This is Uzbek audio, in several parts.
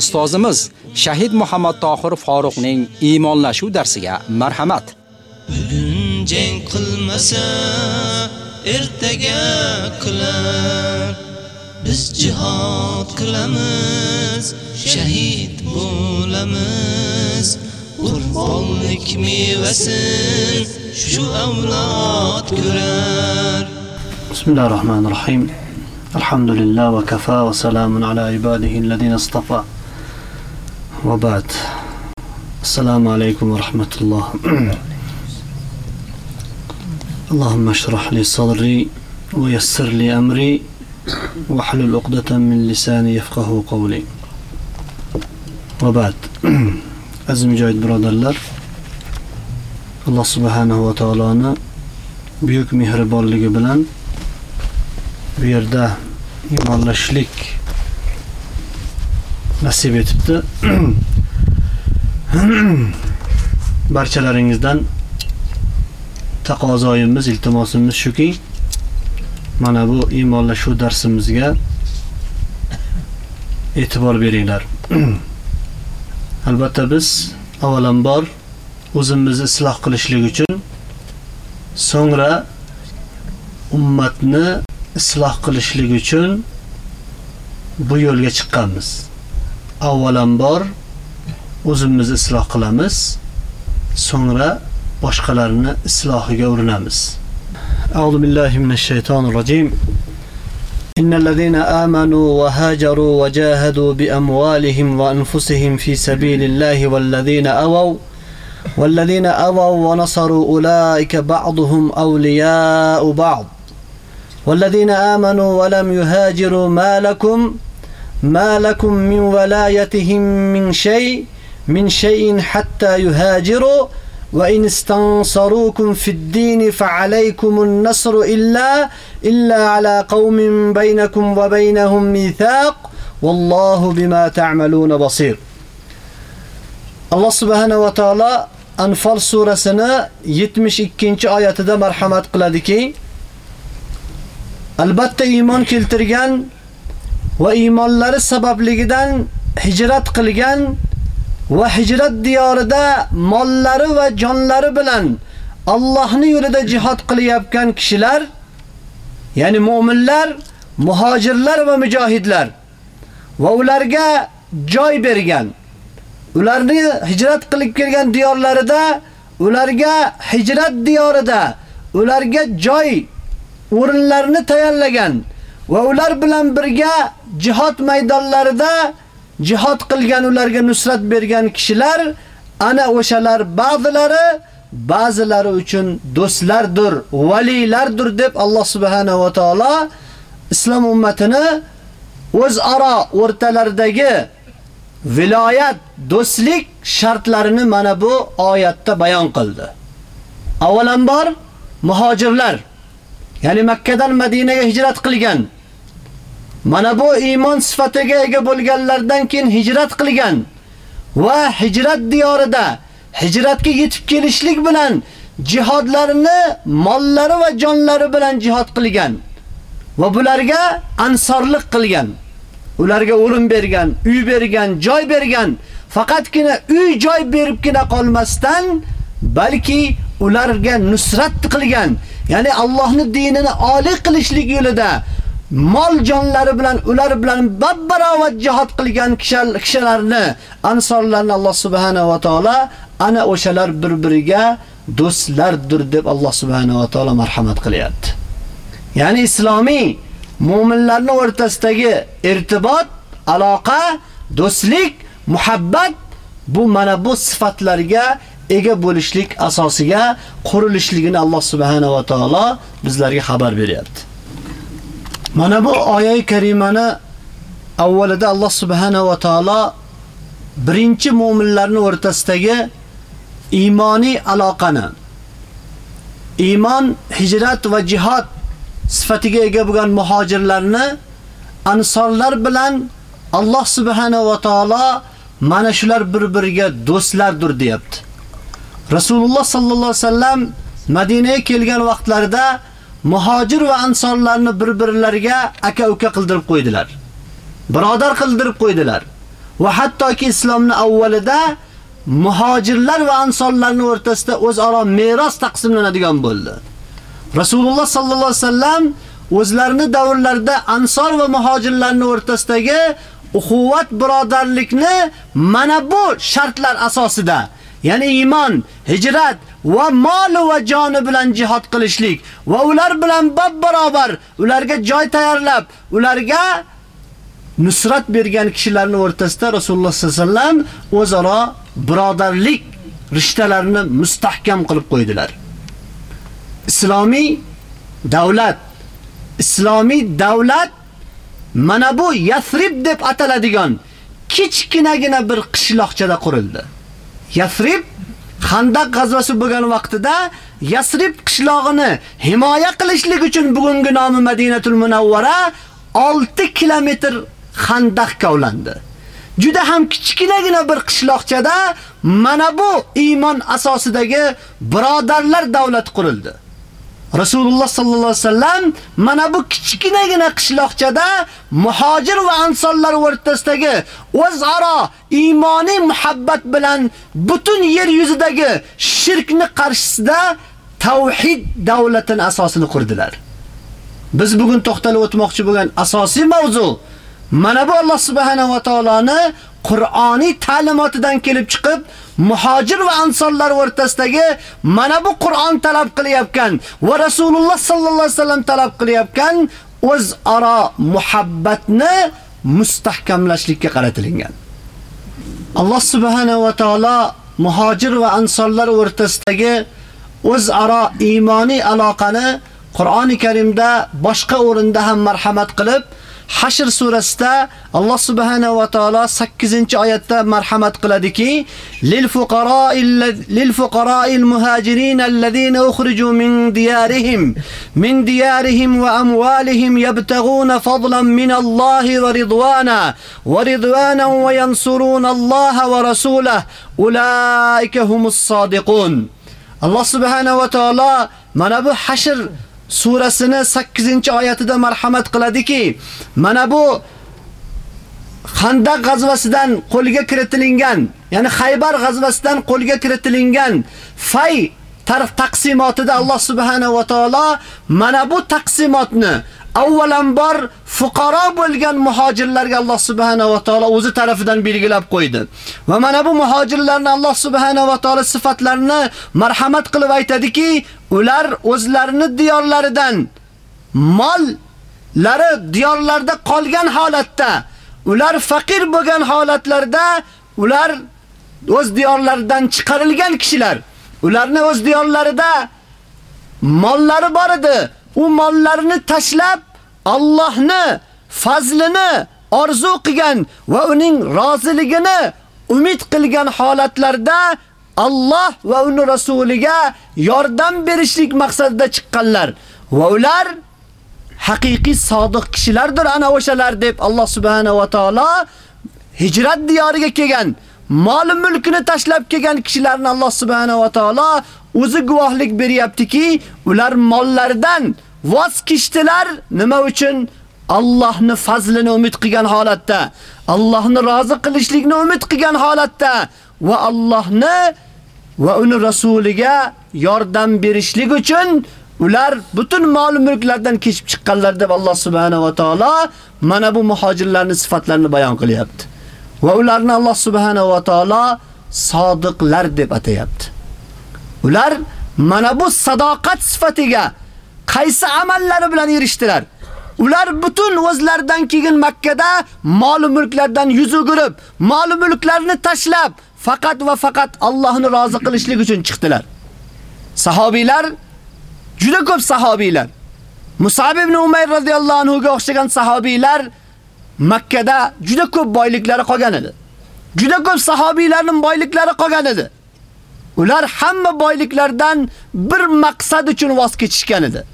ustozimiz Shahid Muhammad Tohir Faruqning iymonlashuv darsiga marhamat. Bugun jang qilmasa, ertaga qilar. Biz jihad qilamiz, shahid bo'lamiz. Urfonlik mevasin shu avlod ko'rar. Bismillahirrohmanirrohim. Alhamdulillah wa kafa wa salamun ala ibadihi alladhina istafa. وبعد السلام عليكم ورحمة الله اللهم اشرح لي صدري ويسر لي أمري واحلل عقدة من لساني يفقه قولي وبعد aziz mujohid birodarlar alloh subhanahu va taoloni buyuk mehribonligi bilan bu yerda iymonlashlik nasib etibdi. Barchalaringizdan taqozoyimiz, iltimosimiz shuki, mana bu iymonlashuv darsimizga e'tibor beringlar. Albatta biz avvalambor o'zimizni isloh qilishlik uchun so'ngra ummatni isloh qilishlik uchun bu yo'lga chiqqanmiz. Avvalambor o'zimizni isloh qilamiz, so'ngra boshqalarni islohiga urinamiz. A'udhu billahi minash shaytonir rojim. إن الذين آمنوا وهاجروا وجاهدوا بأموالهم وأنفسهم في سبيل الله والذين أووا والذين أووا ونصروا أولئك بعضهم أولياء بعض والذين آمنوا ولم يهاجروا ما لكم ما لكم من ولايتهم من شيء من شيء حتى يهاجروا وإن استنصروكم في الدين فعليكم النصر إلا إلا على قوم بينكم وبينهم ميثاق والله بما تعملون بصير الله سبحانه وتعالى Anfal surasini 72 oyatida marhamat qiladiki Albatta iymon keltirgan va iymonlari sababligidan hijrat qilgan va hijrat diyorida mollari va jonlari bilan Allohning yo'lida jihad qilyapgan kishilar, ya'ni mu'minlar, muhojirlar va mujohidlar va ularga joy bergan. Ularni hijrat qilib kelgan diyorlarida, ularga hijrat diyorida, ularga joy o'rinlarni tayyorlagan va ular bilan birga jihad maydonlarida jihad qilgan ularga nusrat bergan kishilar ana o'shalar ba'zilari ba'zilari uchun do'stlardir, valilardir deb Alloh subhanahu va taolo islom ummatini o'zaro o'rtalaridagi viloyat, do'stlik shartlarini mana bu oyatda bayon qildi. Avvalambor muhojirlar, ya'ni Makka dan Madinaga hijrat qilgan Mana bu iymon sifatiga ega bo'lganlardan keyin hijrat qilgan va hijrat diyorida hijratga yetib kelishlik bilan jihodlarini mollari va jonlari bilan jihod qilgan va bularga ansorlik qilgan. Ularga o'rin bergan, uy bergan, joy bergan. Faqatgina uy joy beribgina qolmasdan, balki ularga nusrat qilgan. Ya'ni Allohning dinini oliy qilishlik yo'lida mol jonlari bilan ular bilan babbaravat jihad qilgan kishilarni ansorlarni Alloh subhanahu va taolo ana o'shalar bir-biriga do'stlardir deb Alloh subhanahu va taolo marhamat qilyapti. Ya'ni islomiy mu'minlarning o'rtasidagi irtibot, aloqa, do'stlik, muhabbat bu mana bu sifatlarga ega bo'lishlik asosiga qurilishligini Alloh subhanahu va taolo bizlarga xabar beryapti. Mana bu oyat karimani avvalida Alloh subhanahu va taolo birinchi mu'minlarning o'rtasidagi iymoniy aloqani iymon, hijrat va jihad sifatiga ega bo'lgan muhojirlarni ansorlar bilan Alloh subhanahu va taolo mana shular bir-biriga do'stlardir deyapti. Rasululloh sallallohu alayhi vasallam Madinaga kelgan vaqtlarida muhojir va ansorlarni bir-birlariga aka-uka qildirib qo'ydilar. Birodar qildirib qo'ydilar. Va hattoki islomni avvalida muhojirlar va ansorlarning o'rtasida o'zaro meros taqsimlanadigan bo'ldi. Rasululloh sallallohu alayhi vasallam o'zlarini davrlarida ansor va muhojirlarning o'rtasidagi uquvat birodarlikni mana bu shartlar asosida, ya'ni iymon, hijrat va mol va joni bilan jihad qilishlik va ular bilan bab barobar ularga joy tayyorlab, ularga nusrat bergan kishilarning o'rtasida Rasululloh sollallohu alayhi vasallam o'zaro birodarlik rishtalarini mustahkam qilib qo'ydilar. Islomiy davlat islomiy davlat mana bu Yasrib deb ataladigan kichkinagina bir qishloqchada qurildi. Yasrib Xandaq g'azvasi bo'lgan vaqtida Yasrib qishlog'ini himoya qilishlik uchun bugungi nomi Madinatul Munawwara 6 kilometr xandaq kavlandi. Juda ham kichkinagina bir qishloqchada mana bu iymon asosidagi birodarlar davlati qurildi. Rasululloh sallallohu alayhi vasallam mana bu kichkinagina qishloqchada muhojir va ansonlar o'rtasidagi o'zaro iymoniy muhabbat bilan butun yer yuzidagi shirkni qarshisida tavhid davlatining asosini qurdilar. Biz bugun to'xtalib o'tmoqchi bo'lgan asosiy mavzu Mana bu Alloh subhanahu va taoloni Qur'oniy ta'limotidan kelib chiqib, muhojir va ansonlar o'rtasidagi mana bu Qur'on talab qilyapkan va Rasululloh sallallohu alayhi vasallam talab qilyapkan o'zaro muhabbatni mustahkamlashlikka qaratilgan. Alloh subhanahu va taolo muhojir va ansonlar o'rtasidagi o'zaro iymoniy aloqani Qur'oni Karimda boshqa o'rinda ham marhamat qilib Hashr surasida Alloh subhanahu va taolo 8-oyatda marhamat qiladiki, lil fuqara'il lil fuqara'il muhajirin allazina ukhriju min diyarihim min diyarihim wa amwalihim yabtaguna fadlan min Allohi va ridwana wa ridwanan wa yansuruna Alloha va rasulahu ulaika humus sodiqun. Alloh subhanahu va taolo mana bu Hashr surasini 8-oyatida marhamat qiladiki, mana bu Xandaq g'azvasidan qo'lga kiritilingan, ya'ni Xaybar g'azvasidan qo'lga kiritilingan fay tarif taqsimotida Alloh subhanahu va taolo mana bu taqsimotni avvalambor fuqaro bo'lgan muhojirlarga Alloh subhanahu va taolo o'zi tarafidan belgilab qo'ydi. Va mana bu muhojirlarni Alloh subhanahu va taolo sifatlarini marhamat qilib aytadiki, ular o'zlarini diyorlaridan mollari diyorlarda qolgan holatda, ular faqir bo'lgan holatlarda ular o'z diyorlaridan chiqarilgan kishilar. Ularni o'z diyorlarida mollari bor edi. U mollarini tashlab Allohni fazlini orzu qilgan va uning roziligini umid qilgan holatlarda Alloh va uning rasuliga yordam berishlik maqsadida chiqqanlar. Va ular haqiqiy sodiq kishilardir ana o'shalar deb Alloh subhanahu va taolo hijrat diyoriga kelgan, mol mulkini tashlab kelgan kishilarni Alloh subhanahu va taolo o'zi guvohlik beryaptiki, ular mollaridan voz kechdilar nima uchun? Allohni fazlini umid qilgan holatda, Allohni rozi qilishlikni umid qilgan holatda va Allohni va uni rasuliga yordam berishlik uchun ular butun mol mulklardan kechib chiqqanlar deb Alloh subhanahu va taolo mana bu muhojirlarning sifatlarini bayon qilyapti. Va ularni Alloh subhanahu va taolo sodiqlar deb atayapti. Ular mana bu sadoqat sifatiga qaysi amallari bilan erishdilar? Ular butun o'zlaridan keyin Makkada mol mulklardan yuz o'girib, mol mulklarini tashlab, faqat va faqat Allohni rozi qilishlik uchun chiqdilar. Sahobiylar juda ko'p sahobiylar. Musab ibn Umayr radhiyallohu anhu ga o'xshagan sahobiylar Makkada juda ko'p boyliklari qolgan edi. Juda ko'p sahobiylarning boyliklari qolgan edi. Ular hamma boyliklardan bir maqsad uchun voz kechishgan edi.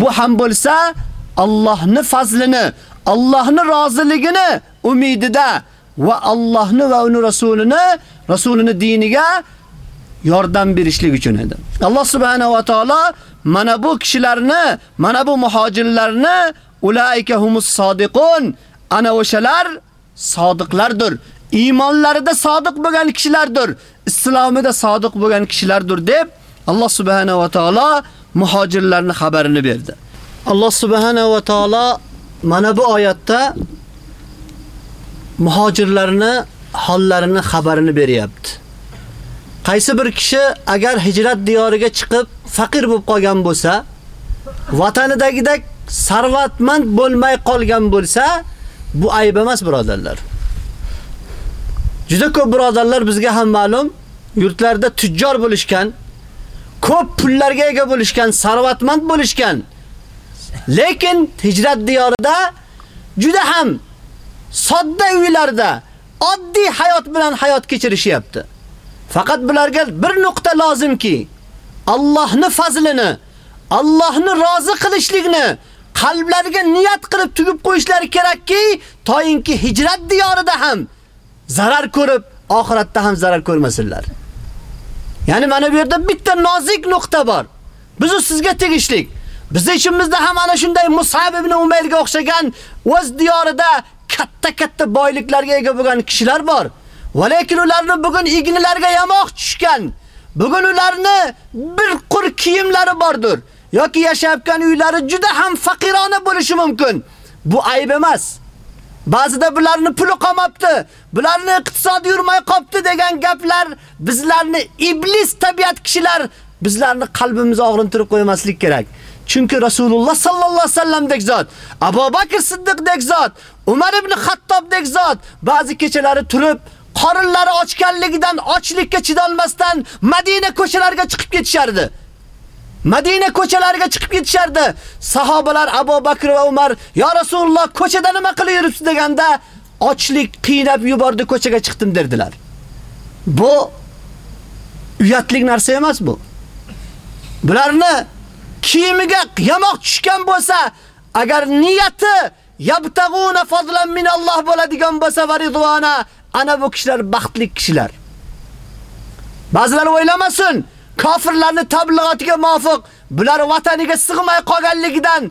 Bu ham bo'lsa, Allohning fazlini, Allohning roziligini umidida va Allohni va uning rasulini, rasulini diniga yordam berishlik uchun edi. Alloh subhanahu va taolo mana bu kishilarni, mana bu muhojirlarni ulaika humus sodiqun, ana o'shalar sodiqlardir. Iymonlarida sodiq bo'lgan kishilardir. Islomida sodiq bo'lgan kishilardir deb Alloh subhanahu va taolo muhojirlarning xabarini berdi. Alloh subhanahu va taolo mana bu oyatda muhojirlarni hollarini xabarini beryapti. Qaysi bir kishi agar hijrat diyoriga chiqib faqir bo'lib qolgan bo'lsa, vatanidagidek sarvatmand bo'lmay qolgan bo'lsa, bu ayb emas, birodarlar. Juda ko'p birodarlar bizga ham ma'lum, yurtlarda tujjor bo'lishgan, ko'p pullarga ega bo'lishgan, sarvatmand bo'lishgan. Lekin hijrat diyorida juda ham sodda uylarda oddiy hayot bilan hayot kechirishyapti. Faqat bularga bir nuqta lozimki, Allohning fazlini, Allohni rozi qilishlikni qalblariga niyat qilib tugib qo'yishlari kerakki, toyinki hijrat diyorida ham zarar ko'rib, oxiratda ham zarar ko'rmasinlar. Ya'ni mana bu yerda bitta nozik nuqta bor. Biz sizga tegishlik. Biz ishimizda ham ana shunday Musab ibn Umayrga o'xshagan o'z diyorida katta-katta boyliklarga ega bo'lgan kishilar bor. Va lekin ularni bugun ignilarga yamoq tushgan. Bugun ularni bir qur kiyimlari bordir. yoki yashayotgan uylari juda ham faqirona bo'lishi mumkin. Bu ayb emas. Ba'zida bularni puli qolmapti, bularni iqtisod yurmay qopti degan gaplar bizlarni iblis tabiat kishilar bizlarni qalbimizni og'rintirib qo'ymaslik kerak. Chunki Rasululloh sallallohu alayhi vasallamdek zot, Abu Bakr Siddiqdek zot, Umar ibn Xattobdek zot ba'zi kechalari turib qorinlari ochganligidan ochlikka chidolmasdan Madina ko'chalariga chiqib ketishardi. Madina ko'chalariga chiqib ketishardi. Sahobalar Abu Bakr va Umar, "Ya Rasululloh, ko'chada nima qilib yuribsiz?" deganda, "Ochlik qiynab yubordi, ko'chaga chiqdim" derdilar. Bu uyatlik narsa emas bu. Bularni kiyimiga yamoq tushgan bo'lsa, agar niyati yabtaguna fadlan min Alloh bo'ladigan bo'lsa varidvona, ana bu kishilar baxtli kishilar. Ba'zilar o'ylamasin, kofirlarni tablig'otiga muvofiq bular vataniga sig'may qolganligidan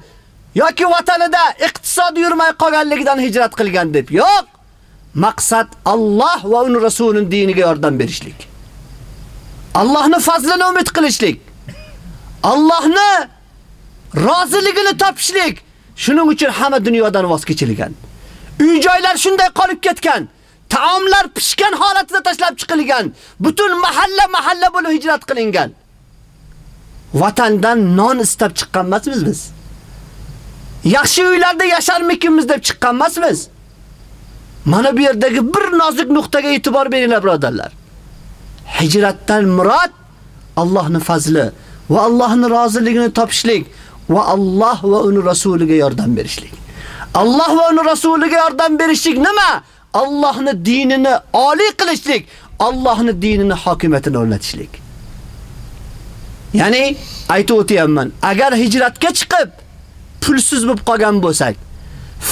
yoki vatanida iqtisod yurmay qolganligidan hijrat qilgan deb. Yo'q. Maqsad Alloh va uning rasulining diniga yordam berishlik. Allohning fazlini umid qilishlik. Allohni roziligini topishlik. Shuning uchun hamma dunyodan voz kechilgan. Uy-joylar shunday qolib ketgan. Taomlar pishgan holatida tashlab chiqilgan. Butun mahalla mahalla bo'lib hijrat qilingan. Vatandan non istab chiqqan emasmiz biz? Yaxshi uylarda yasharmikimiz deb chiqqan emasmiz? Mana bu yerdagi bir nozik nuqtaga e'tibor beringlar, birodarlar. Hijratdan murod Allohning fazli va Allohning roziligini topishlik va Alloh va uning rasuliga yordam berishlik. Alloh va uning rasuliga yordam berishlik nima? Allohning dinini oliy qilishlik, Allohning dinini hokimiyatini o'rnatishlik. Ya'ni aytib o'tayapman, agar hijratga chiqib pulsiz bo'lib qolgan bo'lsak,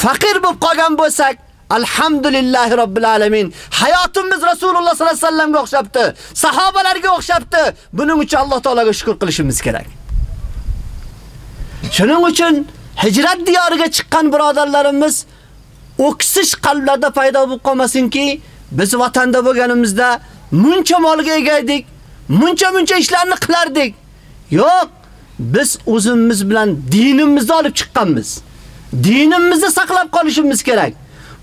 faqir bo'lib qolgan bo'lsak, alhamdulillahi robbil alamin. Hayotimiz Rasululloh sollallohu alayhi vasallamga o'xshabdi, sahobalarga o'xshabdi. Buning uchun Alloh taolaga shukr qilishimiz kerak. Shuning uchun hijrat diyoriga chiqqan birodarlarimiz o'ksish qalblarda paydo bo'lib qolmasinki, biz vatanda bo'lganimizda muncha molga ega edik, muncha-muncha ishlarni qilardik. Yo'q, biz o'zimiz bilan dinimizni olib chiqqanmiz. Dinimizni saqlab qolishimiz kerak.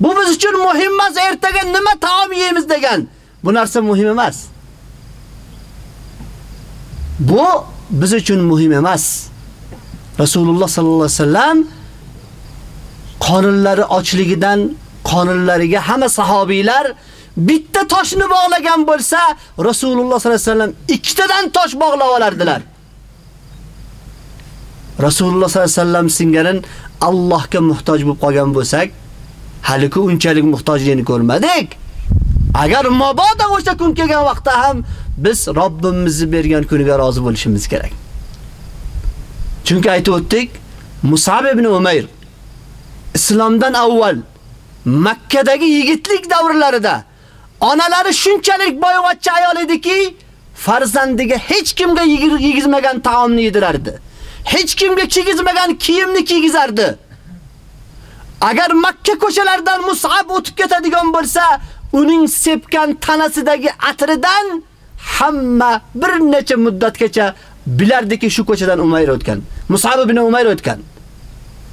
Bu biz uchun muhim emas, ertaga nima taom yeymiz degan. Bu narsa muhim emas. Bu biz uchun muhim emas. Rasululloh sallallohu alayhi vasallam qonunlari ochligidan qonunlariga hamma sahobiylar bitta toshni bog'lagan bo'lsa, Rasululloh sollallohu alayhi vasallam ikkitadan tosh bog'lab olardilar. Rasululloh sollallohu alayhi vasallam singarin Allohga muhtoj bo'lib qolgan bo'lsak, hali ku unchalik muhtojligini ko'rmadik. Agar mabodo o'sha kun kelgan vaqtda ham biz Robbimizni bergan kuniga rozi bo'lishimiz kerak. Chunki aytib o'tdik, Musab ibn Umayr islomdan avval Makkadagi yigitlik davrlarida onalari shunchalik boyvachcha ayol ediki, farzandiga hech kimga yigizmagan taomni yedirardi. Hech kimga kiygizmagan kiyimni kiygizardi. Agar Makka ko'chalaridan Mus'ab o'tib ketadigan bo'lsa, uning sepkan tanasidagi atridan hamma bir necha muddatgacha bilardiki shu ko'chadan Umayr o'tgan. Mus'ab ibn Umayr o'tgan.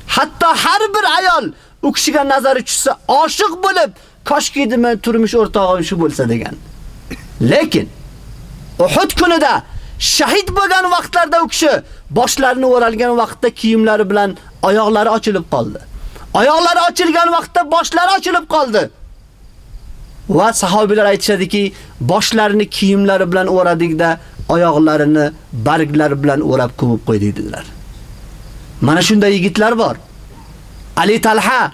Hatto har bir ayol u kishiga nazari tushsa, oshiq bo'lib, koshki men turmush o'rtog'im shu bo'lsa degan. Lekin Uhud kunida shahid bo'lgan vaqtlarda u kishi boshlarini o'ralgan vaqtda kiyimlari bilan oyoqlari ochilib qoldi. Oyoqlari ochilgan vaqtda boshlari ochilib qoldi. Va sahobiyalar aytishadiki, boshlarini kiyimlari bilan o'radikda, oyoqlarini barglar bilan o'rab ko'mib qo'ydik dedilar. Mana shunday yigitlar bor. Ali Talha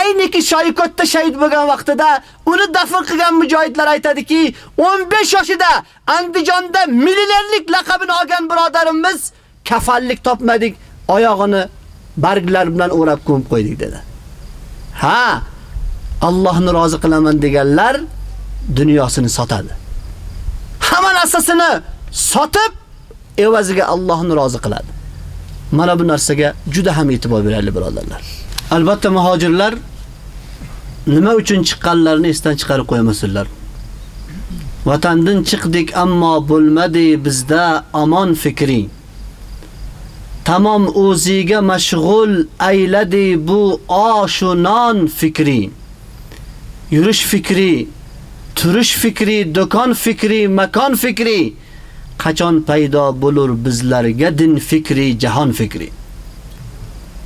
ayniki Shoykotda shahid bo'lgan vaqtida uni dafn qilgan mujohidlar aytadiki, 15 yoshida Andijonda millionerlik laqabini olgan birodarimiz kafallik topmadik, oyog'ini barglar bilan o'rab ko'mib qo'ydik dedi. Ha, Allohni rozi qilaman deganlar dunyosini sotadi. Hamma narsasini sotib evaziga Allohni rozi qiladi. Mana bu narsaga juda ham e'tibor beraylik birodarlar. Albatta muhojirlar nima uchun chiqqanlarini esdan chiqarib qo'ymasinlar. Vatandan chiqdik ammo bo'lmadi bizda amon fikri. Tamom o'ziga mashg'ul ayladi bu oshunon fikri. Yurish fikri, turish fikri, do'kon fikri, makon fikri. Qachon paydo bo'lur bizlarga din fikri, jahon fikri.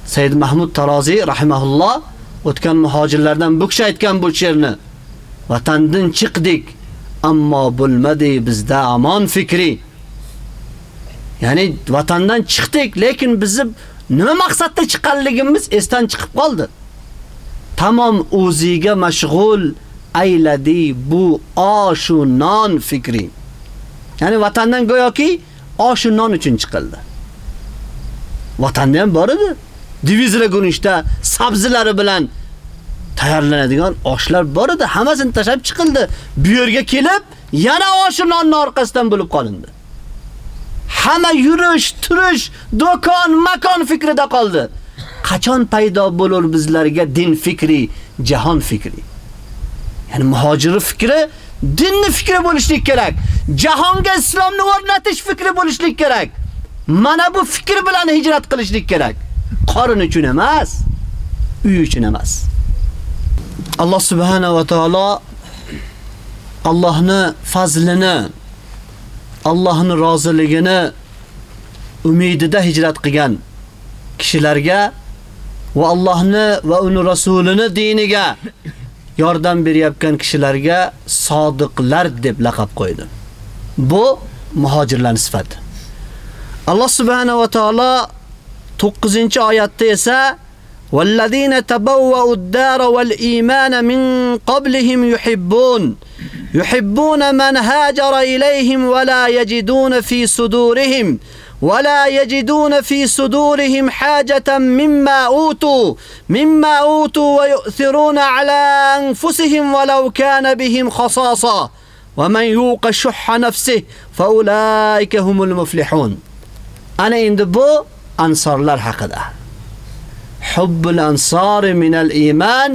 Sayyid Mahmud Tarozi rahimahulloh o'tgan muhojirlardan bu kishi aytgan bu she'rni. Vatandan chiqdik, ammo bo'lmadi bizda amon fikri. Ya'ni vatandan chiqdik, lekin bizni nima maqsadda chiqqanligimiz esdan chiqib qoldi. Tamom o'ziga mashg'ul ayladi bu oshu non fikri. Ya'ni vatandan go'yoki osh non uchun chiqildi. Vatanda ham bor edi. divizra guruchda sabzilari bilan tayyorlanadigan oshlar bor edi, hammasini tashab chiqildi. Bu yerga kelib, yana osh nonning orqasidan bo'lib qolindi. Hamma yurish, turish, do'kon, makon fikrida qoldi. Qachon paydo bo'lar bizlarga din fikri, jahon fikri? Ya'ni muhojir fikri dinni fikri bo'lishlik kerak. Jahonga islomni o'rnatish fikri bo'lishlik kerak. Mana bu fikr bilan hijrat qilishlik kerak. qorin uchun emas, uy uchun emas. Alloh subhanahu va taolo Allohni fazlini, Allohni roziligini umidida hijrat qilgan kishilarga va Allohni va uni rasulini diniga yordam beryapgan kishilarga sodiqlar deb laqab qo'ydi. Bu muhojirlar sifati. Alloh subhanahu va taolo 9-oyatda esa والذين تبوأوا الدار والإيمان من قبلهم يحبون يحبون من هاجر إليهم ولا يجدون في صدورهم ولا يجدون في صدورهم حاجة مما أوتوا مما أوتوا ويؤثرون على أنفسهم ولو كان بهم خصاصة ومن يوق شح نفسه فأولئك هم المفلحون أنا عند بو ansorlar haqida. Hubbul iman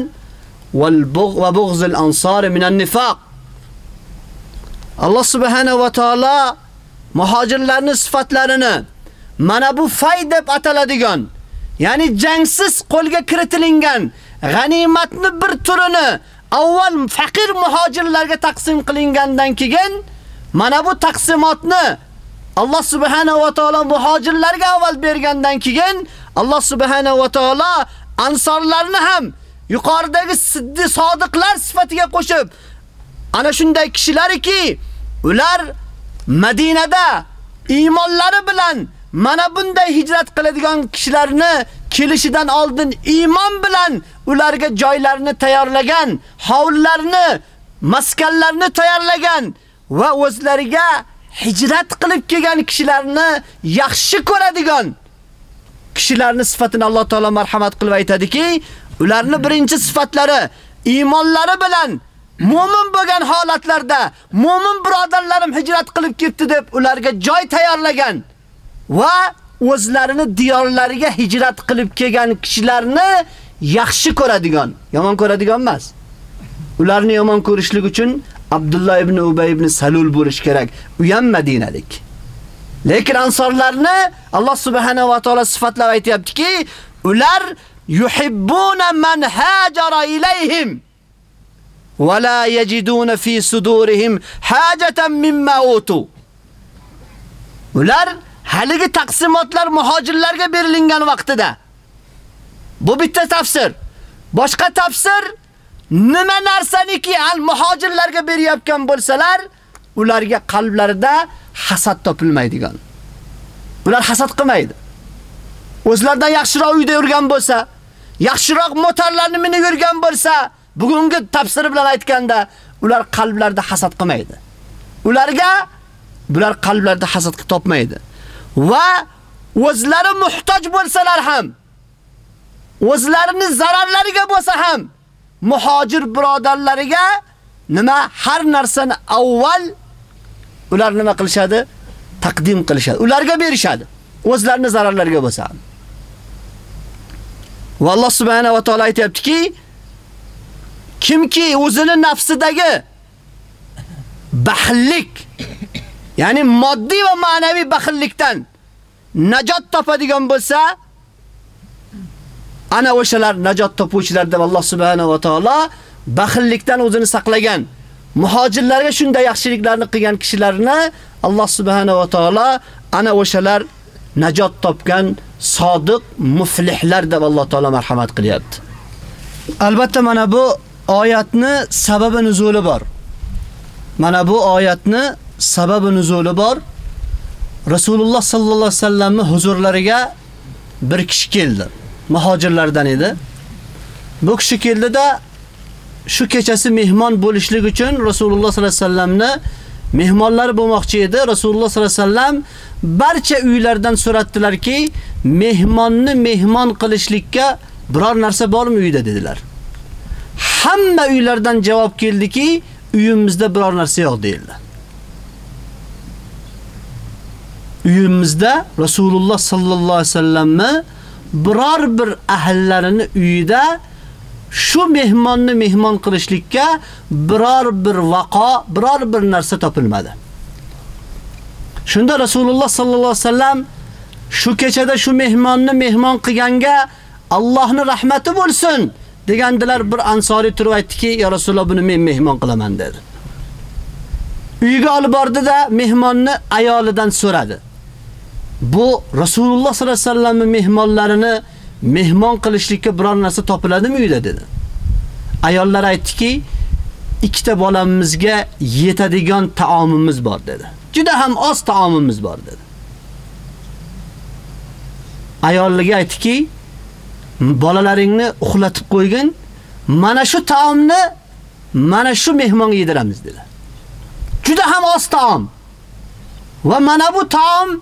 wal bugh va bughzul minan nifaq. Alloh subhanahu va taolo muhojirlarning sifatlarini mana bu fay deb ataladigan, ya'ni jangsiz qo'lga kiritilgan g'animatni bir turini avval faqir muhojirlarga taqsim qilingandan keyin mana bu taqsimotni Alloh subhanahu va taolo muhojirlarga avval bergandan keyin Alloh subhanahu va taolo ansorlarni ham yuqoridagi siddi sodiqlar sifatiga qo'shib ana shunday kishilarki ular Madinada iymonlari bilan mana bunday hijrat qiladigan kishilarni kelishidan oldin iymon bilan ularga joylarini tayyorlagan, hovllarni, maskanlarni tayyorlagan va o'zlariga hijrat qilib kelgan kishilarni yaxshi ko'radigan kishilarni sifatini Alloh taolo marhamat qilib aytadiki, ularni birinchi sifatlari iymonlari bilan Mo'min bo'lgan holatlarda mo'min birodarlarim hijrat qilib ketdi deb ularga joy tayyorlagan va o'zlarini diyorlariga hijrat qilib kelgan kishilarni yaxshi ko'radigan, yomon ko'radigan emas. Ularni yomon ko'rishlik uchun Abdullah ibn Ubay ibn Salul bo'lish kerak. U ham Madinalik. Lekin ansorlarni Alloh subhanahu va taolo sifatlab aytayaptiki, ular yuhibbuna man hajara ilayhim ولا يجدون في صدورهم sudurihim hajatan mimma utu. Ular haligi taqsimotlar muhojirlarga berilgan vaqtida Bu bitta tafsir. Boshqa tafsir nima narsaniki al muhojirlarga berayotgan bo'lsalar, ularga qalblarida hasad topilmaydigan. Ular hasad qilmaydi. O'zlaridan yaxshiroq uyda yurgan bo'lsa, yaxshiroq motorlarni minib yurgan bo'lsa, bugungi tafsiri bilan aytganda, ular qalblarida hasad qilmaydi. Ularga bular qalblarida hasad topmaydi. Va o'zlari muhtoj bo'lsalar ham, o'zlarini zararlariga bo'lsa ham muhojir birodarlariga nima har narsani avval ular nima qilishadi? Taqdim qilishadi. Ularga berishadi. O'zlarini zararlariga bo'lsa ham. Va Alloh subhanahu va taolo aytayaptiki, kimki o'zini nafsidagi baxillik, ya'ni moddiy va ma'naviy baxillikdan najot topadigan bo'lsa, ana o'shalar najot topuvchilar deb Alloh subhanahu va taolo baxillikdan o'zini saqlagan muhojirlarga shunday yaxshiliklarni qilgan kishilarni Alloh subhanahu va taolo ana o'shalar najot topgan sodiq muflihlar deb Alloh taolo marhamat qilyapti. Albatta mana bu oyatni sababi nuzuli bor. Mana bu oyatni sababi nuzuli bor. Rasululloh sallallohu alayhi vasallamning huzurlariga bir kishi keldi. muhojirlardan edi. Bu kishi keldida shu kechasi mehmon bo'lishlik uchun Rasululloh sallallohu alayhi vasallamni mehmonlar bo'lmoqchi edi. Rasululloh sallallohu alayhi vasallam barcha uylardan so'ratdilarki, mehmonni mehmon qilishlikka biror narsa bormi uyda dedilar. Hamma uylardan javob keldiki, uyimizda biror narsa yo'q deyildi. Uyimizda Rasululloh sallallohu alayhi vasallamni biror bir ahllarini uyida shu mehmonni mehmon qilishlikka biror bir vaqo, biror bir narsa topilmadi. Shunda Rasululloh sallallohu alayhi vasallam shu kechada shu mehmonni mehmon qilganga Allohning rahmati bo'lsin degandilar bir ansoriy turib aytdiki, "Ya Rasululloh, buni men mehmon qilaman" dedi. Uyiga olib bordi-da, mehmonni ayolidan so'radi. bu Rasululloh sollallohu alayhi vasallamning mehmonlarini mehmon qilishlikka biror narsa topiladimi uyda dedi. Ayollar aytdiki, ikkita bolamizga yetadigan taomimiz bor dedi. Juda ham oz taomimiz bor dedi. Ayollarga aytdiki, bolalaringni uxlatib qo'ygin, mana shu taomni mana shu mehmonga yediramiz dedi. Juda ham oz taom. Va mana bu taom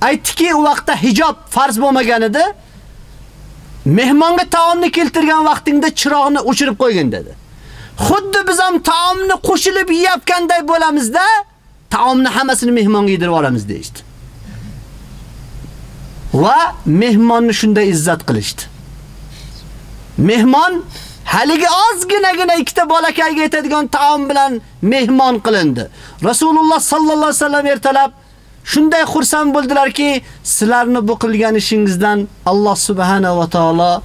aytdiki, u vaqtda hijob farz bo'lmagan edi. Mehmonga taomni keltirgan vaqtingda chiroqni o'chirib qo'ygin dedi. Xuddi biz ham taomni qo'shilib yeyotganday bo'lamizda, taomni hammasini mehmonga yedirib olamiz deydi. Va mehmonni shunday izzat qilishdi. Mehmon haligi ozginagina ikkita bolakayga yetadigan taom bilan mehmon qilindi. Rasululloh sallallohu alayhi vasallam ertalab shunday xursand bo'ldilarki, sizlarni bu qilgan ishingizdan Alloh subhanahu va taolo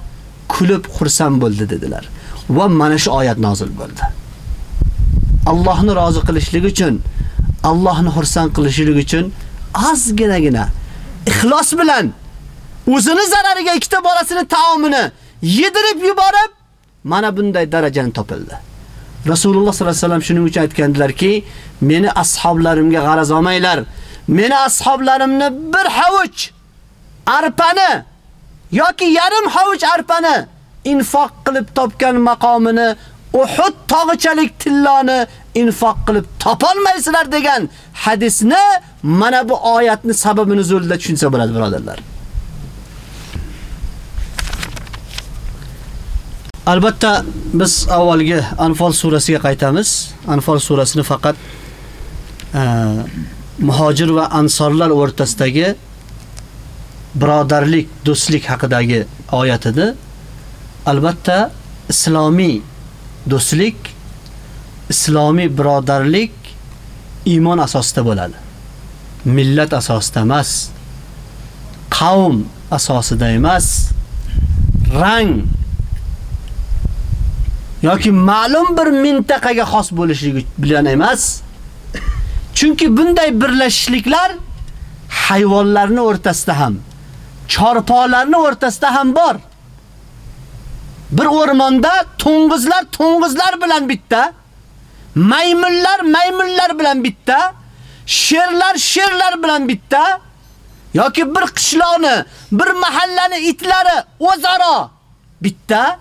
kulib xursand bo'ldi dedilar. Va mana shu oyat nozil bo'ldi. Allohni rozi qilishlik uchun, Allohni xursand qilishlik uchun ozginagina ixlos bilan o'zini zarariga ikkita bolasini taomini yedirib yuborib, mana bunday darajani topildi. Rasululloh sollallohu alayhi vasallam shuning uchun aytgandilarki, meni ashablarimga g'araz olmanglar. meni ashablarimni bir havuch arpani yoki yarim havuch arpani infoq qilib topgan maqomini Uhud tog'ichalik tilloni infoq qilib topolmaysizlar degan hadisni mana bu oyatni sababini nuzulida tushunsa bo'ladi, birodarlar. Albatta biz avvalgi Anfal surasiga qaytamiz. Anfal surasini faqat e, muhojir va ansorlar o'rtasidagi birodarlik, do'stlik haqidagi oyat edi. Albatta islomiy do'stlik, islomiy birodarlik iymon asosida bo'ladi. Millat asosida emas, qavm asosida emas, rang yoki ma'lum bir mintaqaga xos bo'lishligi bilan emas. Chunki bunday birlashishliklar hayvonlarning o'rtasida ham, chorpolarning o'rtasida ham bor. Bir o'rmonda to'ng'izlar to'ng'izlar bilan bitta, maymunlar maymunlar bilan bitta, sherlar sherlar bilan bitta yoki bir qishloqni, bir mahallani itlari o'zaro bitta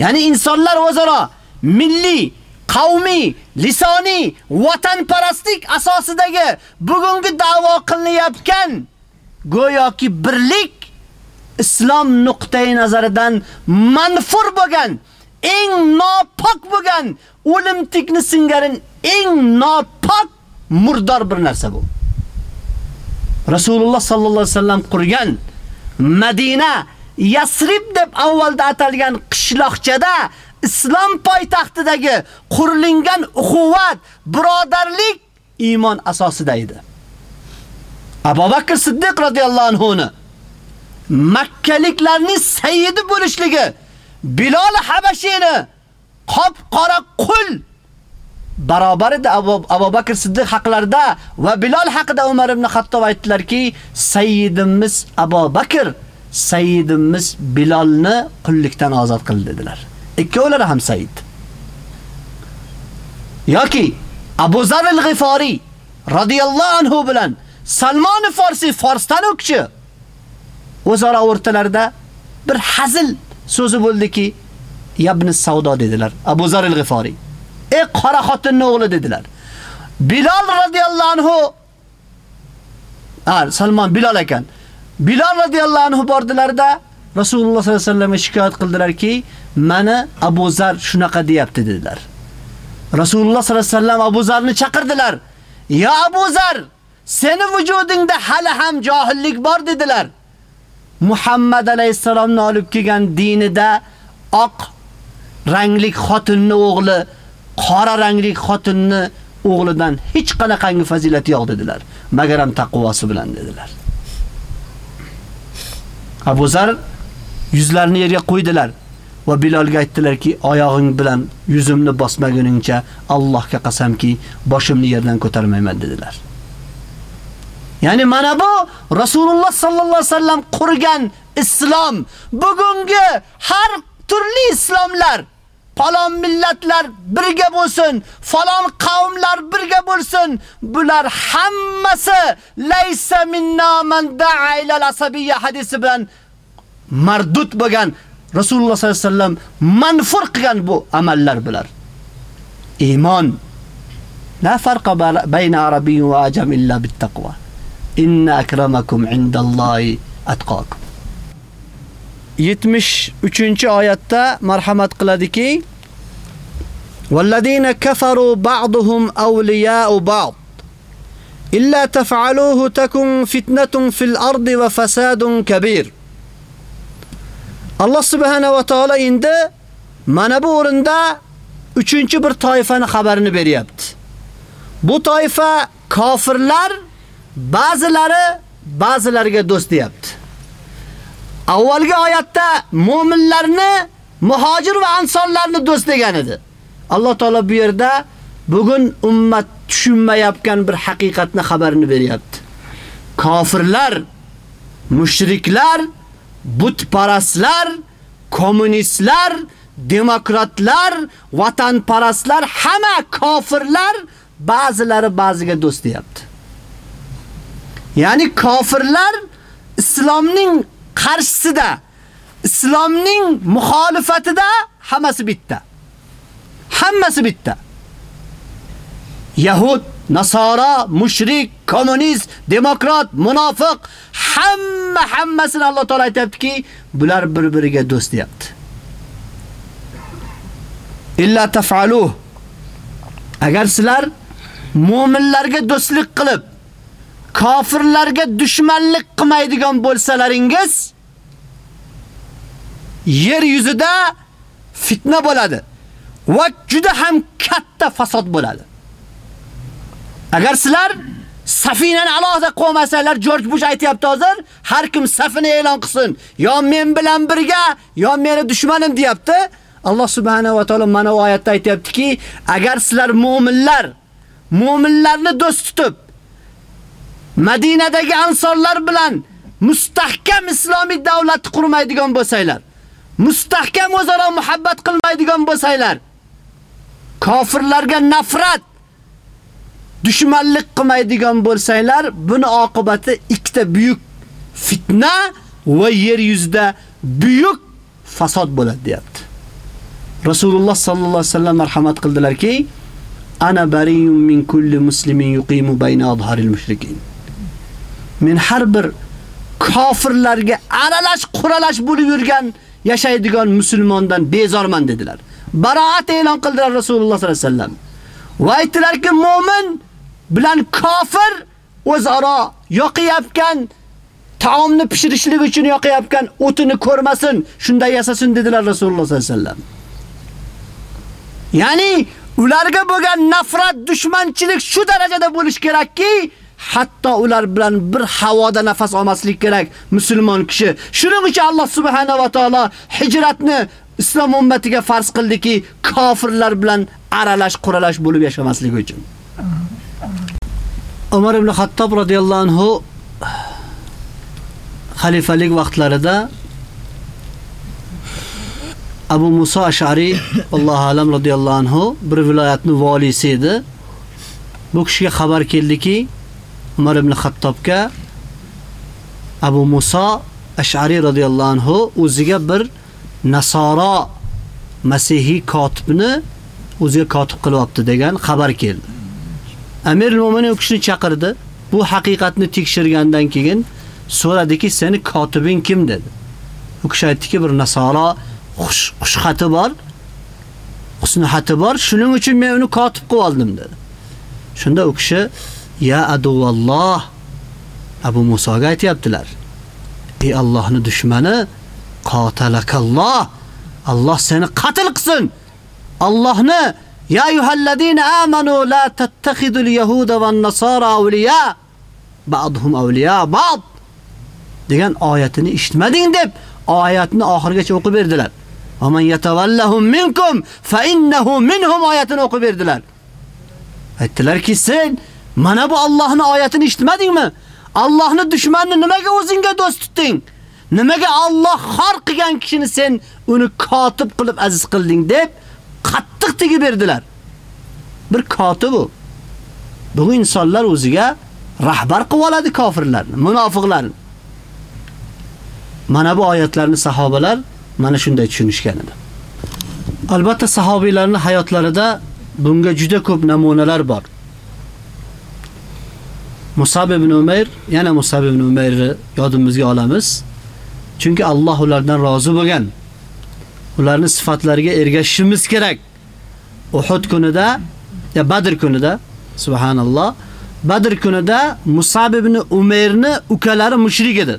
Ya'ni insonlar o'zaro milliy, qavmiy, lisoniy, vatanparastlik asosidagi bugungi da'vo qilinayotgan go'yoki birlik islom nuqtai nazaridan manfur bo'lgan, eng nopok bo'lgan, o'lim tikni singarin eng nopok murdor bir narsa bu. Rasululloh sallallohu alayhi vasallam qurgan Madina Yasrib deb avvalda atalgan qishloqchada islom poytaxtidagi qurilingan uquvat, birodarlik iymon asosida edi. Abu Bakr Siddiq radhiyallohu anhu ni Makkaliklarning sayyidi bo'lishligi, Bilal Habashini qop qora qul barobar edi Abu Bakr Siddiq haqlarida va Bilal haqida Umar ibn Xattob aytdilarki, sayyidimiz Abu Bakr Sayyidimiz Bilalni qullikdan ozod qildi dedilar. Ikkovlari ham sayyid. yoki Abu Zar al-Ghifari radhiyallohu anhu bilan Salmon Farsi Forsdan o'kchi o'zaro o'rtalarida bir hazil so'zi bo'ldiki, Ibn Savdo dedilar. Abu Zar al-Ghifari. Ey qora xotinning o'g'li dedilar. Bilal radhiyallohu anhu Ha, Salmon Bilal ekan. Bilal radhiyallohu anhu bordilarda Rasululloh sollallohu alayhi vasallamga shikoyat qildilarki, meni Abu Zar shunaqa deyapti dedilar. Rasululloh sollallohu alayhi vasallam Abu Zarni chaqirdilar. "Ya Abu Zar, seni vujudingda hali ham johillik bor" dedilar. Muhammad alayhisalomni olib kelgan dinida oq ranglik xotinni o'g'li qora ranglik xotinni o'g'lidan hech qanaqangi fazilati yo'q dedilar. Magaram taqvosi bilan dedilar. Abu Zar yuzlarini yerga qo'ydilar va Bilalga aytdilarki, oyog'ing bilan yuzimni bosmaguningcha Allohga qasamki, boshimni yerdan ko'tarmayman dedilar. Ya'ni mana bu Rasululloh sallallohu alayhi vasallam qurgan islom, bugungi har turli islomlar falon millatlar birga bo'lsin, falon qavmlar birga bo'lsin. Bular hammasi laysa minna man da'a ila al-asabiyya hadisi bilan mardud bo'lgan Rasululloh sollallohu alayhi vasallam manfur qilgan bu amallar bular. Iymon la farqa bayna arabiyyin va ajam illa bit-taqwa. Inna akramakum indallohi atqakum. 73-oyatda marhamat qiladiki: "Vallazina kafaru ba'dhum awliya'u ba'd. Illa taf'aluhu takun fitnatun fil ardi va fasadun kabir." Alloh subhanahu va taolo endi mana bu o'rinda 3-chi bir toifani xabarini beryapti. Bu toifa kofirlar ba'zilari ba'zilariga do'st deyapti. Avvalgi oyatda mu'minlarni, muhojir va ansorlarni do'st degan edi. Alloh taolo bu yerda bugun ummat tushunmayotgan bir haqiqatni xabarini beryapti. Kofirlar, mushriklar, butparastlar, kommunistlar, demokratlar, vatanparastlar, hamma kofirlar ba'zilari ba'ziga do'st deyapti. Ya'ni kofirlar islomning qarshisida, islomning muxolifatida hammasi bitta. Hammasi bitta. Yahud, nasora, mushrik, kommunist, demokrat, munofiq hamma hammasini Alloh taolay aytayaptiki, bular bir-biriga do'st deyapti. Illa taf'aluh. Agar sizlar mu'minlarga do'stlik qilib, kofirlarga dushmanlik qilmaydigan bo'lsalaringiz, yer yuzida fitna bo'ladi va juda ham katta fasod bo'ladi. Agar sizlar safinani alohida qo'ymasalar, George Bush aytayapti hozir, har kim safini e'lon qilsin, yo men bilan birga, yo meni dushmanim deyapti. Alloh subhanahu va taolo mana bu oyatda aytayaptiki, agar sizlar mu'minlar, mu'minlarni do'st tutib, Madinadagi ansorlar bilan mustahkam islomiy davlat qurmaydigan bo'lsanglar, mustahkam o'zaro muhabbat qilmaydigan bo'lsanglar, kofirlarga nafrat dushmanlik qilmaydigan bo'lsanglar, buni oqibati ikkita buyuk fitna va yer yuzida buyuk fasod bo'ladi, deyapti. Rasululloh sallallohu alayhi vasallam marhamat qildilarki, ana bariyun min kulli muslimin yuqimu bayna adharil mushrikin. Men har bir kofirlarga aralash quralash bo'lib yurgan yashaydigan musulmondan bezorman dedilar. Baroat e'lon qildilar Rasululloh sollallohu alayhi vasallam. Va aytdilarki, mu'min bilan kofir o'zaro yoqiyotgan taomni pishirishlik uchun yoqiyotgan o'tini ko'rmasin, shunday yasasin dedilar Rasululloh sollallohu alayhi vasallam. Ya'ni ularga bo'lgan nafrat, dushmanchilik shu darajada bo'lish kerakki, hatto ular bilan bir havoda nafas olmaslik kerak musulmon kishi. Shuning uchun Alloh subhanahu va taolo hijratni islom ummatiga farz qildiki, kofirlar bilan aralash quralash bo'lib yashamaslik uchun. Umar ibn Xattob radhiyallohu anhu xalifalik vaqtlarida Abu Musa Ash'ari Alloh alam radhiyallohu anhu bir viloyatning valisi edi. Bu kishiga xabar keldiki, Umar ibn Xattobga Abu Musa Ash'ari radhiyallohu anhu o'ziga bir Nasara Masihiy kotibni o'ziga kotib qilyapti degan xabar keldi. Amir al-Mu'minin u kishini chaqirdi. Bu haqiqatni tekshirgandan keyin so'radiki, "Seni kotibing kim?" dedi. U kishi aytdiki, bir Nasara xush xushxati bor, husnihati bor, shuning uchun men uni kotib qilib oldim dedi. Shunda u kishi Ya aduvalloh Abu Musoga aytibdilar. Ey Allohning dushmani, qatalakalloh. Alloh seni qatl qilsin. Allohni Ya ayyuhallazina amanu la tattakhidul yahuda wan nasara awliya ba'dhum awliya ba'd degan oyatini eshitmading deb oyatni oxirigacha o'qib berdilar. "Aman yatawallahum minkum fa innahu minhum oyatini o'qib berdilar. Aytdilarki sen mana bu Allohning oyatini eshitmadingmi? Allohning dushmanini nimaga o'zingga do'st tutding? Nimaga Alloh xor qilgan kishini sen uni kotib qilib aziz qilding deb qattiq tegib berdilar. Bir kotib u. Bu insonlar o'ziga rahbar qilib oladi kofirlarni, munofiqlarni. Mana bu oyatlarni sahobalar mana shunday tushunishgan edi. Albatta sahobiylarning hayotlarida bunga juda ko'p namunalar bor. Musab ibn Umayr, yana Musab ibn Umayrni yodimizga olamiz. Chunki Alloh ulardan rozi bo'lgan. Ularning sifatlariga ergashishimiz kerak. Uhud kunida, ya Badr kunida, subhanalloh, Badr kunida Musab ibn Umayrni ukalari mushrik edi.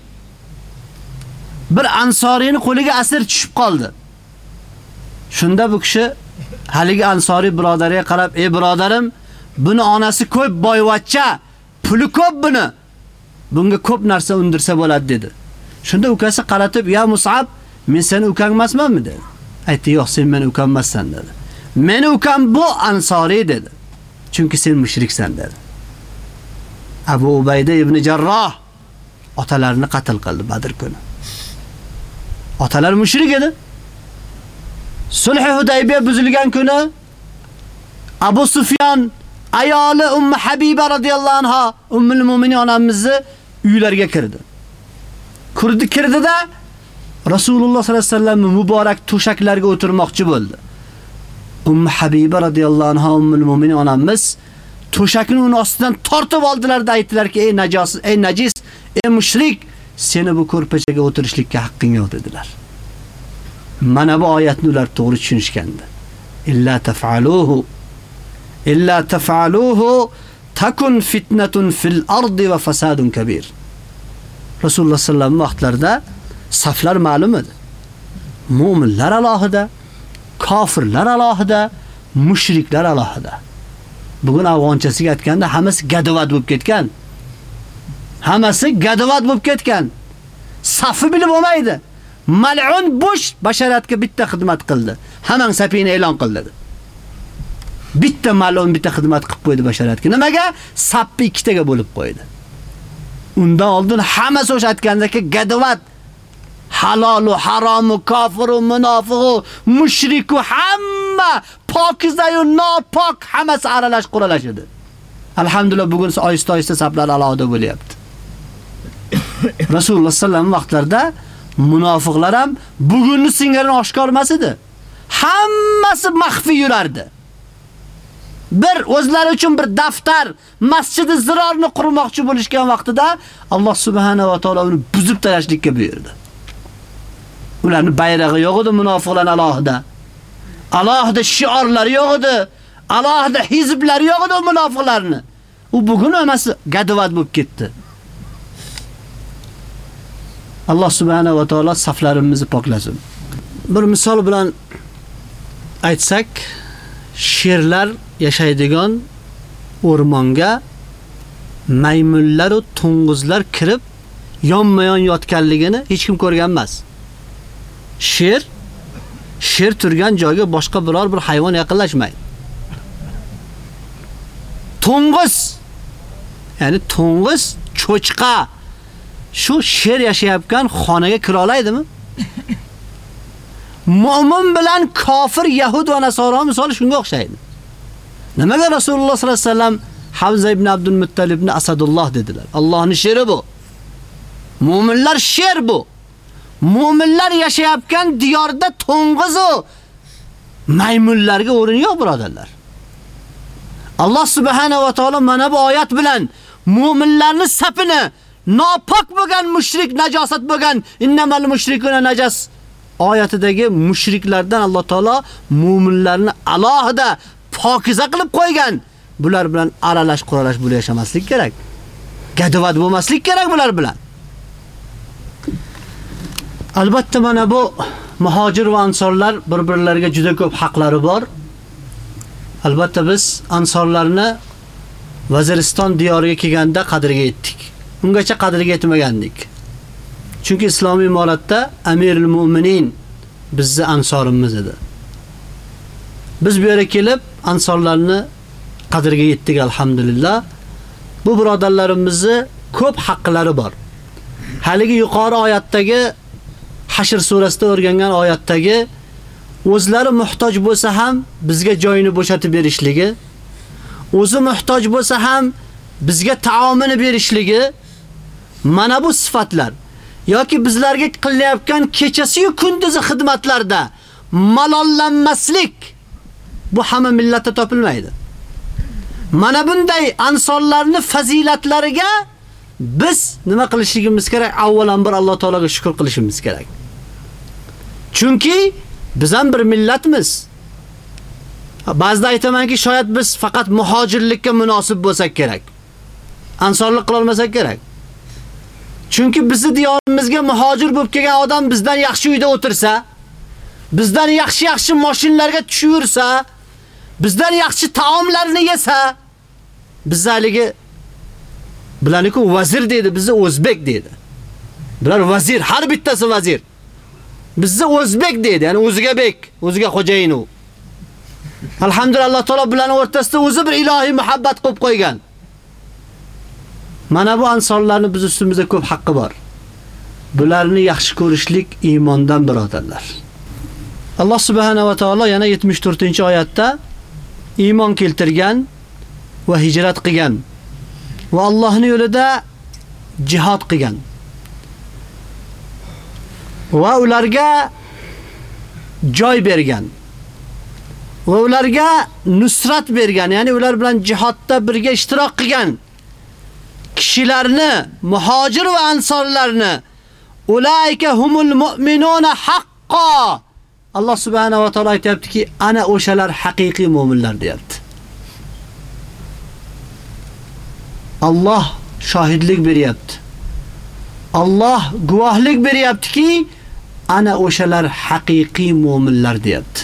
Bir ansoriyni qo'liga asir tushib qoldi. Shunda bu kishi haligi ansoriy birodariga qarab, "Ey birodarim, buni onasi ko'p boyvachcha, puli ko'p buni. Bunga ko'p narsa undirsa bo'ladi" dedi. Shunda ukasi qaratib, "Ya Musab, men seni ukang emasmanmi?" dedi. Aytdi, "Yo'q, sen meni ukam emassan" dedi. "Meni ukam bu Ansori" dedi. Chunki sen mushriksan dedi. Abu Ubayda ibn Jarroh otalarini qatl qildi Badr kuni. Otalar mushrik edi. Sulh Hudaybiya buzilgan kuni Abu Sufyan ayoli Ummu Habiba radhiyallohu anha Ummul Mu'minin onamizni uylariga kirdi. Kirdi kirdida Rasululloh sollallohu alayhi vasallam muborak to'shaklarga o'tirmoqchi bo'ldi. Ummu Habiba radhiyallohu anha ummul mu'minin onamiz to'shakni uning ostidan tortib oldilar-da aytdilarki, ey najos, ey najis, ey mushrik, seni bu ko'rpachaga o'tirishlikka haqqing yo'q dedilar. Mana bu oyatni ular to'g'ri tushunishgandi. Illa taf'aluhu illa taf'aluhu takun fitnatun fil ardi va fasadun kabir. Rasululloh sallallohu alayhi vaqtlarda saflar ma'lum edi. Mu'minlar alohida, kofirlar alohida, mushriklar alohida. Bugun afg'onchasiga aytganda hammasi gadovat bo'lib ketgan. Hammasi gadovat bo'lib ketgan. Safi bilib bo'lmaydi. Mal'un bush basharatga bitta xizmat qildi. Hamang safini e'lon qildi. Bitta ma'lum bitta xizmat qilib qo'ydi basharatga. Nimaga? Sappi ikkitaga bo'lib qo'ydi. Undan oldin hammasi o'sha aytgandagi gadovat halolu, haromu, kofiru, mushrik va hamma pokizayu nopok hammasi aralash quralash edi. Alhamdulillah bugun oyista-oyista saplar alohida bo'lyapti. Rasululloh sallam vaqtlarida munofiqlar ham bugunni singarini oshkor emas edi. Hammasi maxfi yurardi. Bir o'zlari uchun bir daftar, masjidi zirorni qurmoqchi bo'lishgan vaqtida Alloh subhanahu va taolo uni buzib tashlashlikka buyurdi. Ularning bayrog'i yo'q edi munofiqlar alohida. Alohida shiorlari yo'q edi. Alohida hizblari yo'q edi munofiqlarni. U bugun emas gadovat bo'lib ketdi. Alloh subhanahu va taolo saflarimizni poklasin. Bir misol bilan aytsak, sherlar yashaydigan o'rmonga maymunlar va to'ng'izlar kirib yonma-yon yotganligini hech kim ko'rgan emas. Sher sher turgan joyga boshqa biror bir hayvon yaqinlashmaydi. To'ng'iz ya'ni to'ng'iz, cho'chqa shu sher yashayotgan xonaga kira oladimi? Mu'min bilan kofir yahud va nasoro misol shunga o'xshaydi. Nimaga Rasululloh sollallohu alayhi vasallam Hamza ibn Abdul Muttalibni Asadulloh dedilar? Allohning sheri bu. Mu'minlar sher bu. Mu'minlar yashayotgan diyorda to'ng'iz u maymunlarga o'rin yo'q, birodarlar. Alloh subhanahu va taolo mana bu oyat bilan mu'minlarning safini nopok bo'lgan mushrik, najosat bo'lgan innamal mushrikuna najas oyatidagi mushriklardan Alloh taolo mu'minlarni alohida pokiza qilib qo'ygan. Bular bilan aralash quralash bo'lib yashamaslik kerak. Gadovat bo'lmaslik kerak bular bilan. Albatta mana bu muhojir va ansorlar bir-birlariga juda ko'p haqlari bor. Albatta biz ansorlarni Vaziriston diyoriga kelganda qadriga yetdik. Ungacha qadriga yetmagandik. Chunki islomiy imoratda Amirul Mu'minin bizni ansorimiz edi. Biz bu yerga kelib ansorlarni qadriga yetdik alhamdulillah. Bu birodarlarimizni ko'p haqqilari bor. Haligi yuqori oyatdagi Hashr surasida o'rgangan oyatdagi o'zlari muhtoj bo'lsa ham bizga joyini bo'shatib berishligi, o'zi muhtoj bo'lsa ham bizga taomini berishligi mana bu sifatlar yoki bizlarga qilinayotgan kechasi yu kunduzi xizmatlarda malollanmaslik bu hamma millatda topilmaydi. Mana bunday ansonlarning fazilatlariga biz nima qilishimiz kerak? Avvalambir Alloh taolaga shukr qilishimiz kerak. Chunki biz ham bir millatmiz. Ba'zida aytamanki, shoyat biz faqat muhojirlikka munosib bo'lsak kerak. Ansorlik qila olmasak kerak. Chunki bizni diyorimizga muhojir bo'lib kelgan odam bizdan yaxshi uyda o'tirsa, bizdan yaxshi-yaxshi mashinalarga tushirsa, bizdan yaxshi taomlarni yesa, bizaligi bilaniku vazir dedi, bizni o'zbek dedi. Bular vazir, har bittasi vazir. Bizni o'zbek dedi, ya'ni o'ziga bek, o'ziga xo'jayin u. Alhamdulillah Alloh taolo bilan o'rtasida o'zi bir ilohiy muhabbat qo'yib qo'ygan. Mana bu ansorlarni biz ustimizda ko'p haqqi bor. Bularni yaxshi ko'rishlik iymondan birodarlar. Alloh subhanahu va taolo yana 74-oyatda iymon keltirgan va hijrat qilgan va Allohning yo'lida jihad qilgan. Va ularga joy bergan. Va ularga nusrat bergan, ya'ni ular bilan jihodda birga ishtirok qilgan kishilarni, muhojir va ansorlarni ulayka humul mu'minuna haqqo Alloh subhanahu va taolo aytayaptiki, ana o'shalar haqiqiy mu'minlar deyapti. Alloh shohidlik beryapti. Alloh guvohlik beryaptiki, ana o'shalar haqiqiy mu'minlar deyapti.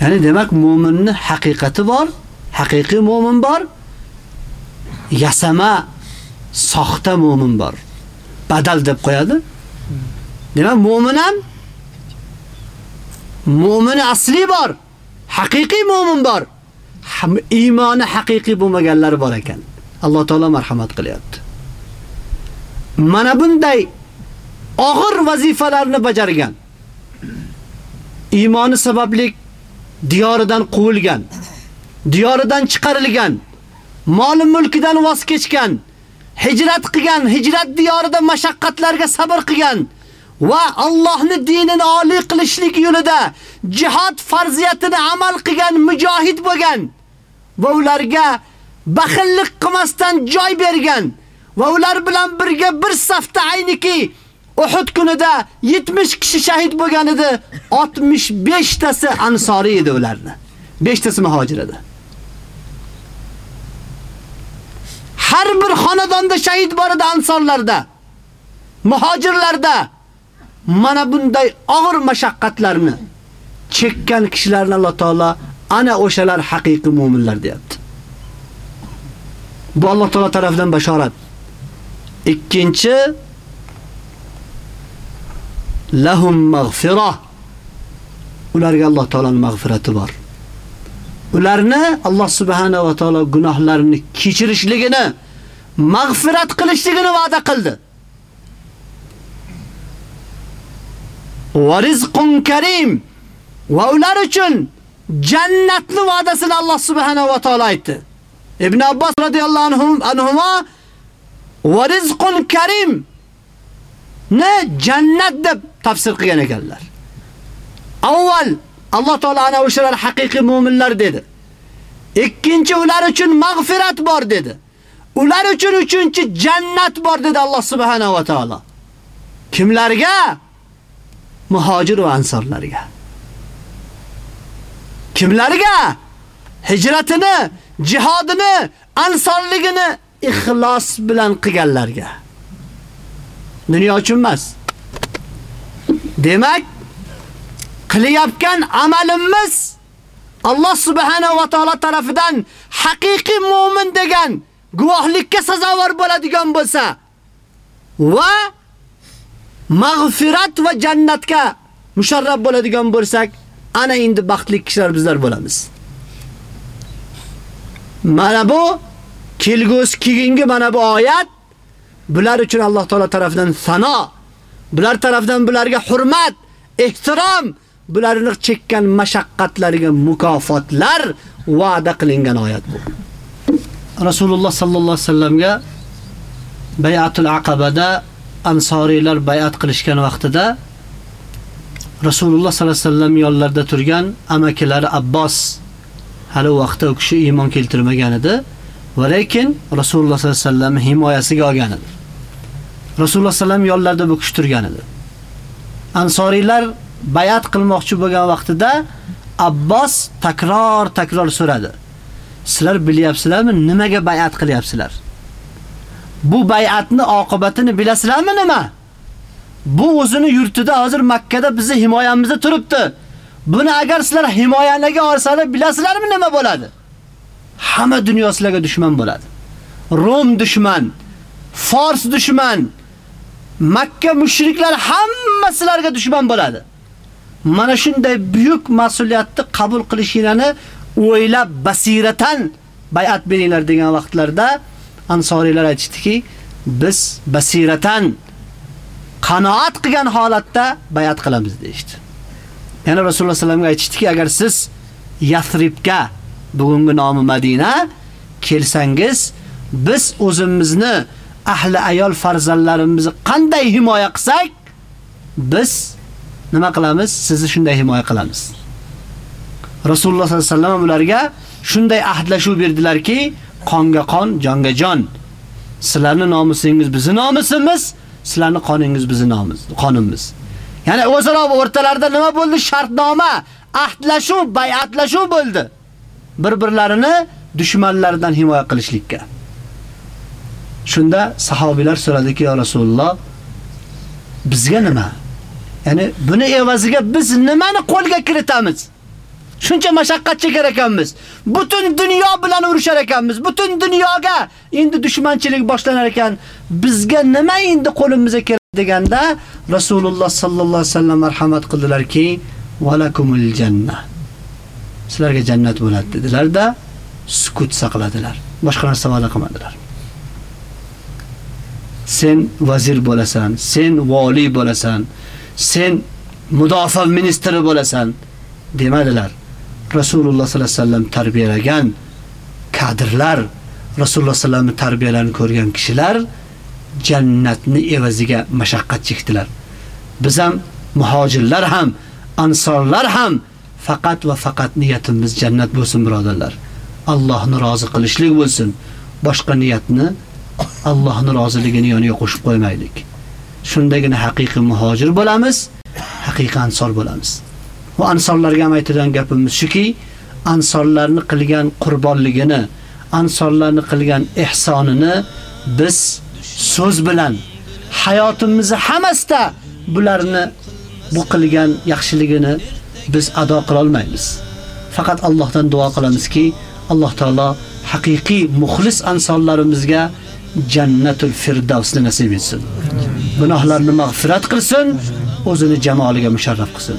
Ya'ni demak mu'minning haqiqati bor, haqiqiy mu'min bor, yasama soxta mu'min bor. Badal deb qo'yadi. Demak mu'min ham mu'min asli bor, haqiqiy mu'min bor. Iymoni haqiqiy bo'lmaganlar bor ekan. Alloh taolo marhamat qilyapti. Mana bunday og'ir vazifalarni bajargan. Iymoni sababli diyoridan quvilgan, diyoridan chiqarilgan, mol mulkidan voz kechgan, hijrat qilgan, hijrat diyorida mashaqqatlarga sabr qilgan va Allohning dinini oliy qilishlik yo'lida jihad farziyatini amal qilgan mujohid bo'lgan va ularga baxillik qilmasdan joy bergan va ular bilan birga bir safda ayniki Uhud kunida 70 kishi shahid bo'lgan edi. 65 tasi ansori edi ularni. 5 tasi muhojir edi. Har bir xonadonda shahid bor edi ansorlarda. Muhojirlarda mana bunday og'ir mashaqqatlarni chekkan kishilarni Alloh taolo ana o'shalar haqiqiy mu'minlar deyapti. Bu Alloh taolo tomonidan bashorat. Ikkinchi lahum mag'firah. Ularga Alloh taolaning mag'firati bor. Ularni Alloh subhanahu va taolo gunohlarini kechirishligini, mag'firat qilishligini va'da qildi. Va rizqun karim. Va ular uchun jannatni va'dasini Alloh subhanahu va taolo aytdi. Ibn Abbos radhiyallohu anhu anhuma va rizqun karim ne jannat deb tafsir qilgan ekanlar. Avval Alloh taolo ana o'shalar haqiqiy mu'minlar dedi. Ikkinchi ular uchun mag'firat bor dedi. Ular uchun uchinchi jannat bor dedi Alloh subhanahu va taolo. Kimlarga? Muhojir va ansorlarga. Kimlarga? Hijratini, jihodini, ansorligini ixlos bilan qilganlarga. Dunyo uchun emas. Demak, qilyapgan amalimiz Alloh subhanahu va taolo tarafidan haqiqiy mu'min degan guvohlikka sazovor bo'ladigan bo'lsa va mag'firat va jannatga musharraf bo'ladigan bo'lsak, ana endi baxtli kishilar bizlar bo'lamiz. Mana bu kelgus keyingi mana bu oyat bular uchun Alloh taolo tomonidan sano, bular tomonidan bularga hurmat, ehtirom, bularni chekkan mashaqqatlariga mukofotlar va'da qilingan oyat bu. Rasululloh sallallohu alayhi vasallamga bay'atul aqabada ansoriylar bay'at qilishgan vaqtida Rasululloh sallallohu alayhi vasallam yonlarida turgan amakilari Abbos hali vaqtda u kishi iymon keltirmagan edi va lekin Rasululloh sallallohu alayhi vasallam himoyasiga olgan edi. Rasululloh sallam yonlarida bu kishi turgan edi. Ansoriylar bayat qilmoqchi bo'lgan vaqtida Abbos takror-takror so'radi. Sizlar bilyapsizlarmi, nimaga bayat qilyapsizlar? Bu bayatni oqibatini bilasizlarmi nima? Bu o'zini yurtida hozir Makkada bizni himoyamizda turibdi. Buni agar sizlar himoyalaga olsalar, bilasizlarmi nima bo'ladi? Hamma dunyo sizlarga dushman bo'ladi. Rom dushman, Fors dushman, Makka mushriklar hamma sizlarga dushman bo'ladi. Mana shunday buyuk mas'uliyatni qabul qilishinglarni o'ylab basiratan bay'at beringlar degan vaqtlarda ansoriylar aytishdiki, biz basiratan qanoat qilgan holatda bay'at qilamiz deydi. Yana Rasululloh sallamga aytishdiki, agar siz Yathribga bugungi nomi Madina kelsangiz, biz o'zimizni ahli ayol farzandlarimizni qanday himoya qilsak, biz nima qilamiz? Sizni shunday himoya qilamiz. Rasululloh sollallohu alayhi vasallam ularga shunday ahdlashuv berdilarki, qonga qon, jonga jon. Sizlarning nomusingiz bizning nomusimiz, sizlarning qoningiz bizning nomimiz, qonimiz. Ya'ni o'zaro o'rtalarida nima bo'ldi? Shartnoma, ahdlashuv, bay'atlashuv bo'ldi. Bir-birlarini dushmanlardan himoya qilishlikka. Shunda sahobiyalar so'radiki, "Ya Rasululloh, bizga nima? Ya'ni buni evaziga biz nimani qo'lga kiritamiz?" Shuncha mashaqqat chekar ekanmiz. Butun dunyo bilan urushar ekanmiz. Butun dunyoga endi dushmanchilik boshlanar ekan. Bizga nima endi qo'limizga kerak deganda Rasululloh sallallohu alayhi vasallam marhamat qildilarki, "Valakumul janna." Sizlarga jannat bo'ladi dedilar-da, sukut saqladilar. Boshqa narsa va'da qilmadilar. Sen vazir bo'lasan, sen vali bo'lasan, sen mudofaa ministri bo'lasan demadilar. Rasululloh sollallohu alayhi vasallam tarbiyalagan kadrlar, Rasululloh sallallohu alayhi vasallam tarbiyalarini ko'rgan kishilar jannatni evaziga mashaqqat chekdilar. Biz ham muhojirlar ham, ansorlar ham faqat va faqat niyatimiz jannat bo'lsin, birodarlar. Allohni rozi qilishlik bo'lsin. Boshqa niyatni Allohni roziligini yoniga qo'shib qo'ymaylik. Shundagina haqiqiy muhojir bo'lamiz, haqiqiy ansor bo'lamiz. Va ansorlarga ham aytadigan gapimiz shuki, ansorlarni qilgan qurbonligini, ansorlarni qilgan ihsonini biz so'z bilan hayotimizni hammasida bularni bu qilgan yaxshiligini biz ado qila olmaymiz. Faqat Allohdan duo qilamizki, Alloh taolo haqiqiy muxlis ansorlarimizga jannatul firdavsni nasib etsin. Gunohlarni mag'firat qilsin, o'zini jamoliga musharraf qilsin.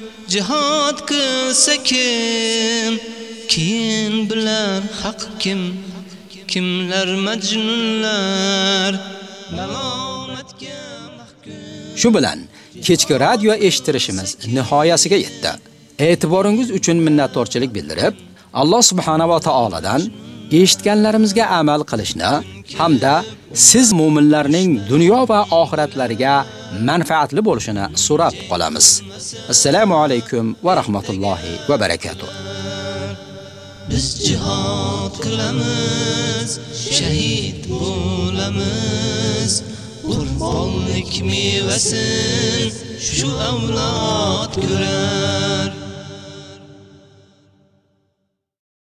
jihad qilsa kim? Keyin bilar haq kim? Kimlar majnunlar? Malomatga mahkum. Shu bilan kechki radio eshitirishimiz nihoyasiga yetdi. E'tiboringiz uchun minnatdorchilik bildirib, Alloh subhanahu va taoladan eshitganlarimizga amal qilishni hamda siz mu'minlarning dunyo va oxiratlariga manfaatli bo'lishini so'rab qolamiz. Assalomu alaykum va rahmatullohi va barakatuh. biz jihad qilamiz shahid bo'lamiz qurbonlik mevasin shu avlod ko'rar